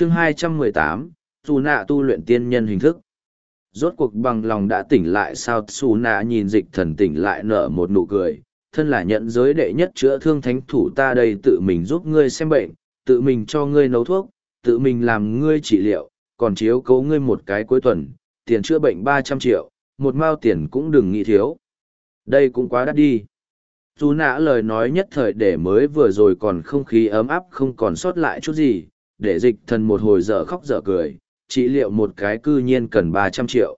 chương 218, Xù nạ tu luyện tiên nhân hình thức. Rốt cuộc bằng lòng đã tỉnh lại sao Xù nạ nhìn dịch thần tỉnh lại nở một nụ cười, thân là nhận giới đệ nhất chữa thương thánh thủ ta đây tự mình giúp ngươi xem bệnh, tự mình cho ngươi nấu thuốc, tự mình làm ngươi trị liệu, còn chiếu cố ngươi một cái cuối tuần, tiền chữa bệnh ba trăm triệu, một mao tiền cũng đừng nghĩ thiếu. Đây cũng quá đắt đi. Dù nã lời nói nhất thời để mới vừa rồi còn không khí ấm áp không còn sót lại chút gì, để dịch thần một hồi dở khóc dở cười, trị liệu một cái cư nhiên cần ba trăm triệu.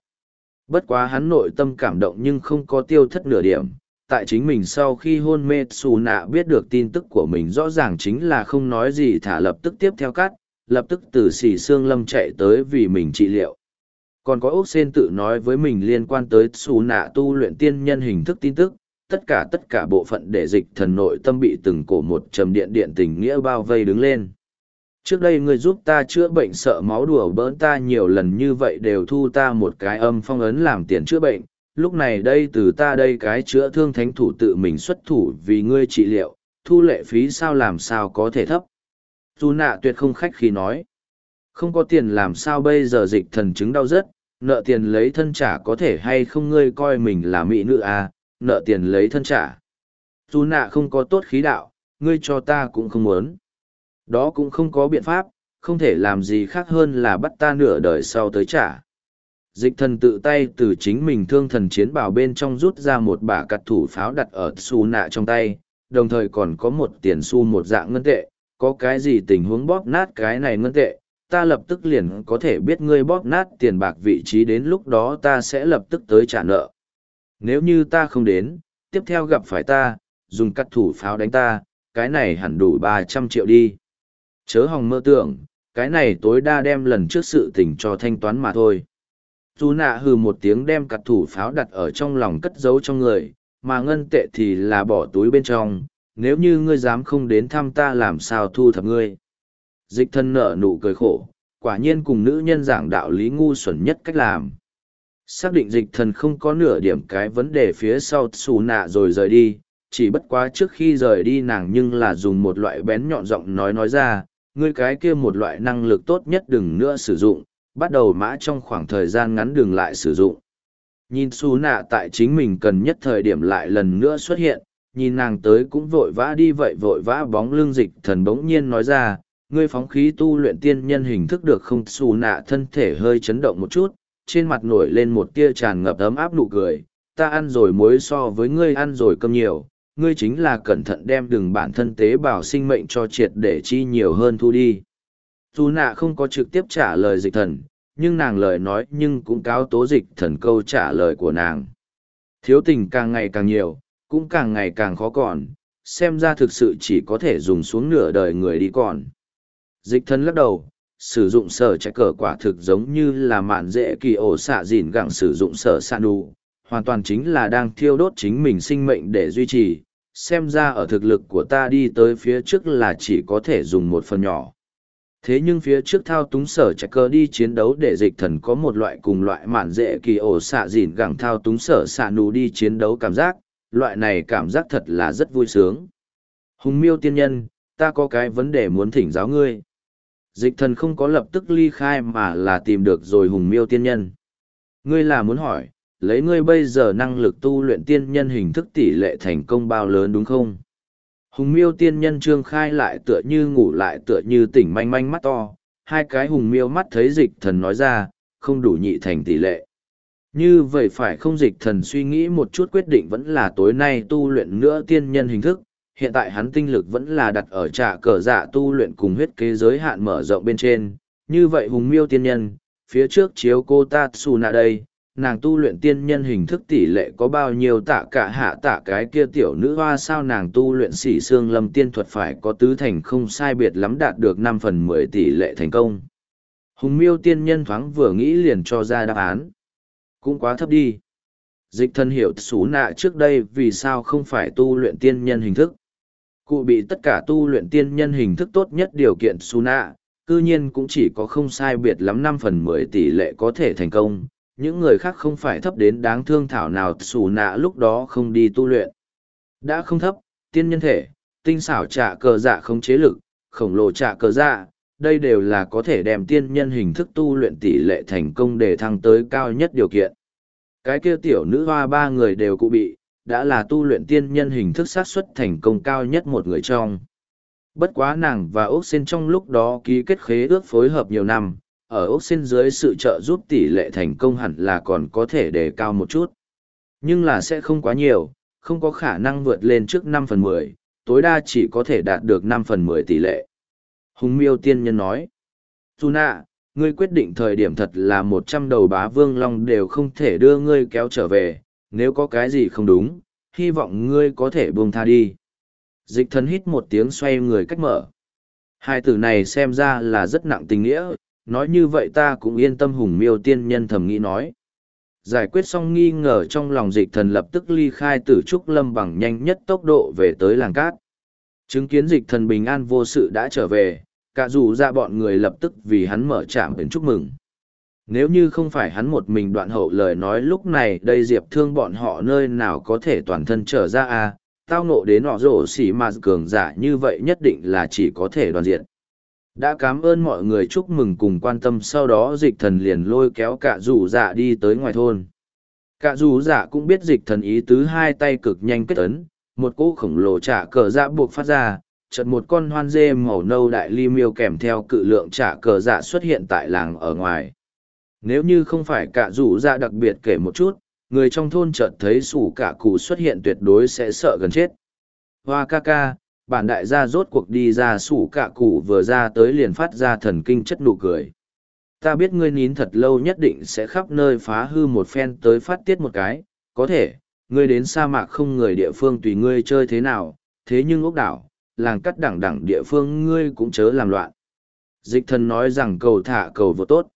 Bất quá hắn nội tâm cảm động nhưng không có tiêu thất nửa điểm. Tại chính mình sau khi hôn mê xù nạ biết được tin tức của mình rõ ràng chính là không nói gì thả lập tức tiếp theo cắt, lập tức từ xỉ xương lâm chạy tới vì mình trị liệu. Còn có Úc Sen tự nói với mình liên quan tới xù nạ tu luyện tiên nhân hình thức tin tức, tất cả tất cả bộ phận để dịch thần nội tâm bị từng cổ một trầm điện điện tình nghĩa bao vây đứng lên. Trước đây ngươi giúp ta chữa bệnh sợ máu đùa bỡn ta nhiều lần như vậy đều thu ta một cái âm phong ấn làm tiền chữa bệnh, lúc này đây từ ta đây cái chữa thương thánh thủ tự mình xuất thủ vì ngươi trị liệu, thu lệ phí sao làm sao có thể thấp. Dù nạ tuyệt không khách khi nói. Không có tiền làm sao bây giờ dịch thần chứng đau rất, nợ tiền lấy thân trả có thể hay không ngươi coi mình là mỹ nữ à, nợ tiền lấy thân trả. Dù nạ không có tốt khí đạo, ngươi cho ta cũng không muốn. Đó cũng không có biện pháp, không thể làm gì khác hơn là bắt ta nửa đời sau tới trả. Dịch thần tự tay từ chính mình thương thần chiến bảo bên trong rút ra một bả cặt thủ pháo đặt ở xu nạ trong tay, đồng thời còn có một tiền xu một dạng ngân tệ, có cái gì tình huống bóp nát cái này ngân tệ, ta lập tức liền có thể biết ngươi bóp nát tiền bạc vị trí đến lúc đó ta sẽ lập tức tới trả nợ. Nếu như ta không đến, tiếp theo gặp phải ta, dùng cắt thủ pháo đánh ta, cái này hẳn đủ ba trăm triệu đi. Chớ hòng mơ tưởng, cái này tối đa đem lần trước sự tình cho thanh toán mà thôi. Dù nạ hừ một tiếng đem cặt thủ pháo đặt ở trong lòng cất giấu trong người, mà ngân tệ thì là bỏ túi bên trong, nếu như ngươi dám không đến thăm ta làm sao thu thập ngươi. Dịch thân nở nụ cười khổ, quả nhiên cùng nữ nhân giảng đạo lý ngu xuẩn nhất cách làm. Xác định dịch thần không có nửa điểm cái vấn đề phía sau xù nạ rồi rời đi, chỉ bất quá trước khi rời đi nàng nhưng là dùng một loại bén nhọn giọng nói nói ra, ngươi cái kia một loại năng lực tốt nhất đừng nữa sử dụng, bắt đầu mã trong khoảng thời gian ngắn đừng lại sử dụng. Nhìn xù nạ tại chính mình cần nhất thời điểm lại lần nữa xuất hiện, nhìn nàng tới cũng vội vã đi vậy vội vã bóng lưng dịch thần bỗng nhiên nói ra, ngươi phóng khí tu luyện tiên nhân hình thức được không xù nạ thân thể hơi chấn động một chút, trên mặt nổi lên một tia tràn ngập ấm áp nụ cười, ta ăn rồi muối so với ngươi ăn rồi cơm nhiều, ngươi chính là cẩn thận đem đừng bản thân tế bào sinh mệnh cho triệt để chi nhiều hơn thu đi. Dù nạ không có trực tiếp trả lời dịch thần, nhưng nàng lời nói nhưng cũng cáo tố dịch thần câu trả lời của nàng. Thiếu tình càng ngày càng nhiều, cũng càng ngày càng khó còn, xem ra thực sự chỉ có thể dùng xuống nửa đời người đi còn. Dịch thần lắc đầu, sử dụng sở trái cờ quả thực giống như là mạn dễ kỳ ổ xạ dìn gặng sử dụng sở xạ đủ, hoàn toàn chính là đang thiêu đốt chính mình sinh mệnh để duy trì. Xem ra ở thực lực của ta đi tới phía trước là chỉ có thể dùng một phần nhỏ. Thế nhưng phía trước thao túng sở chạy cơ đi chiến đấu để dịch thần có một loại cùng loại mạn dễ kỳ ổ xạ dịn gẳng thao túng sở xạ nụ đi chiến đấu cảm giác, loại này cảm giác thật là rất vui sướng. Hùng miêu tiên nhân, ta có cái vấn đề muốn thỉnh giáo ngươi. Dịch thần không có lập tức ly khai mà là tìm được rồi hùng miêu tiên nhân. Ngươi là muốn hỏi, lấy ngươi bây giờ năng lực tu luyện tiên nhân hình thức tỷ lệ thành công bao lớn đúng không? Hùng miêu tiên nhân trương khai lại tựa như ngủ lại tựa như tỉnh manh manh mắt to, hai cái hùng miêu mắt thấy dịch thần nói ra, không đủ nhị thành tỷ lệ. Như vậy phải không dịch thần suy nghĩ một chút quyết định vẫn là tối nay tu luyện nữa tiên nhân hình thức, hiện tại hắn tinh lực vẫn là đặt ở trả cờ dạ tu luyện cùng huyết kế giới hạn mở rộng bên trên. Như vậy hùng miêu tiên nhân, phía trước chiếu cô ta xù nạ đây, nàng tu luyện tiên nhân hình thức tỷ lệ có bao nhiêu tạ cả hạ tạ cái kia tiểu nữ hoa sao nàng tu luyện xỉ xương lâm tiên thuật phải có tứ thành không sai biệt lắm đạt được năm phần mười tỷ lệ thành công. Hùng miêu tiên nhân thoáng vừa nghĩ liền cho ra đáp án. Cũng quá thấp đi. Dịch thân hiểu xú nạ trước đây vì sao không phải tu luyện tiên nhân hình thức. Cụ bị tất cả tu luyện tiên nhân hình thức tốt nhất điều kiện xú nạ, cư nhiên cũng chỉ có không sai biệt lắm năm phần mười tỷ lệ có thể thành công những người khác không phải thấp đến đáng thương thảo nào xù nạ lúc đó không đi tu luyện. Đã không thấp, tiên nhân thể, tinh xảo trả cờ dạ không chế lực, khổng lồ trả cờ dạ, đây đều là có thể đem tiên nhân hình thức tu luyện tỷ lệ thành công để thăng tới cao nhất điều kiện. Cái kia tiểu nữ hoa ba người đều cụ bị, đã là tu luyện tiên nhân hình thức xác suất thành công cao nhất một người trong. Bất quá nàng và ốc sinh trong lúc đó ký kết khế ước phối hợp nhiều năm, ở ốc xin dưới sự trợ giúp tỷ lệ thành công hẳn là còn có thể đề cao một chút. Nhưng là sẽ không quá nhiều, không có khả năng vượt lên trước năm phần mười, tối đa chỉ có thể đạt được năm phần mười tỷ lệ. Hùng miêu tiên nhân nói, Tuna, ngươi quyết định thời điểm thật là một trăm đầu bá vương long đều không thể đưa ngươi kéo trở về, nếu có cái gì không đúng, hy vọng ngươi có thể buông tha đi. Dịch thần hít một tiếng xoay người cách mở. Hai từ này xem ra là rất nặng tình nghĩa, nói như vậy ta cũng yên tâm hùng miêu tiên nhân thầm nghĩ nói. Giải quyết xong nghi ngờ trong lòng dịch thần lập tức ly khai tử trúc lâm bằng nhanh nhất tốc độ về tới làng cát. Chứng kiến dịch thần bình an vô sự đã trở về, cả dù ra bọn người lập tức vì hắn mở trạm đến chúc mừng. Nếu như không phải hắn một mình đoạn hậu lời nói lúc này đây diệp thương bọn họ nơi nào có thể toàn thân trở ra à, tao ngộ đến họ rổ xỉ mà cường giả như vậy nhất định là chỉ có thể đoàn diện. Đã cảm ơn mọi người chúc mừng cùng quan tâm sau đó dịch thần liền lôi kéo cả rủ dạ đi tới ngoài thôn. Cả rủ dạ cũng biết dịch thần ý tứ hai tay cực nhanh kết ấn, một cỗ khổng lồ trả cờ dạ buộc phát ra, chợt một con hoan dê màu nâu đại ly miêu kèm theo cự lượng trả cờ dạ xuất hiện tại làng ở ngoài. Nếu như không phải cả rủ dạ đặc biệt kể một chút, người trong thôn chợt thấy sủ cả cụ xuất hiện tuyệt đối sẽ sợ gần chết. Hoa ca ca, bản đại gia rốt cuộc đi ra sủ cạ cụ vừa ra tới liền phát ra thần kinh chất nụ cười. Ta biết ngươi nín thật lâu nhất định sẽ khắp nơi phá hư một phen tới phát tiết một cái, có thể, ngươi đến sa mạc không người địa phương tùy ngươi chơi thế nào, thế nhưng ốc đảo, làng cắt đẳng đẳng địa phương ngươi cũng chớ làm loạn. Dịch thần nói rằng cầu thả cầu vô tốt.